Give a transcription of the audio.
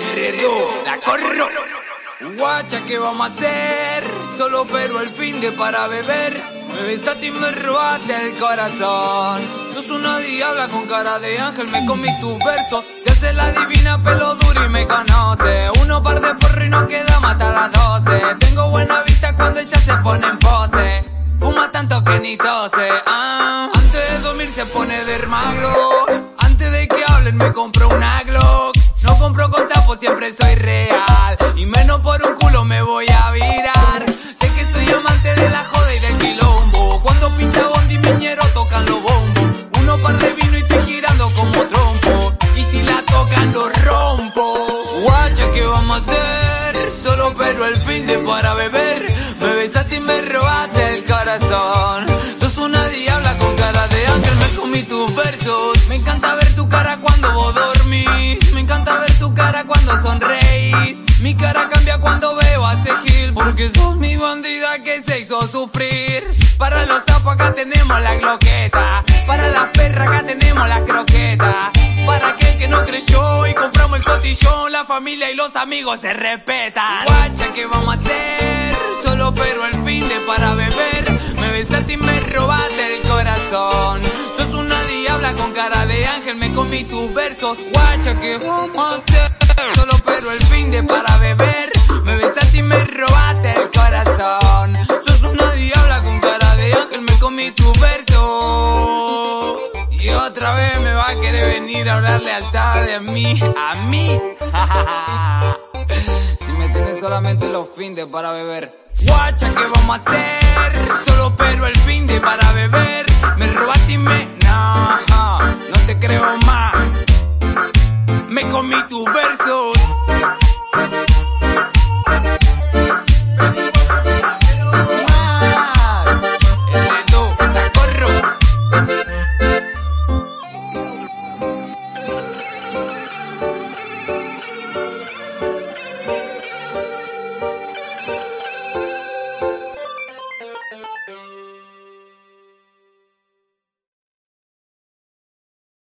R2, la corro. Guacha, ¿qué vamos a hacer? Solo pero el fin de para beber. Me besaste y me robaste el corazón. Sos una diabla con cara de ángel, me comí tus versos. Se hace la divina, pelo duro y me conoce. Uno par de porro y no queda mata a las doce. Tengo buena vista cuando ella se pone en pose. Fuma tanto que ni tose. Ah. Antes de dormir se pone dermaglo. Antes de que hablen me compro una Glock. Sapos, siempre soy real. Y menos por un culo me voy a virar. Sé que soy amante de la joda y del quilombo. Cuando pinta bondi miñero tocan los bombos. Uno par de vino y estoy girando como trompo. Y si la tocan lo rompo. Guacha, ¿qué vamos a hacer? Solo pero el fin de para beber. Me besaste y me robaste el corazón. Mi cara cambia cuando veo a ese Gil. Porque sos mi bandida que se hizo sufrir. Para los sapos acá tenemos la gloqueta. Para las perras acá tenemos la croqueta. Para aquel que no creyó y compramos el cotillón, la familia y los amigos se respetan. Guacha, ¿qué vamos a hacer? Solo pero el fin de para beber. Me besaste y me robaste el corazón. Sos una diabla con cara de ángel, me comí tus versos. Guacha, ¿qué vamos a hacer? Solo pero el fin de para beber. Me besaste y me robaste el corazón. Sos una diabla con cara de ángel, me comí tus versos. Y otra vez me va a querer venir a hablar lealtad de mí, a mí. si me tenés solamente los fines para beber. Guacha, ¿qué vamos a hacer? Solo pero el fin de para comí tus versos.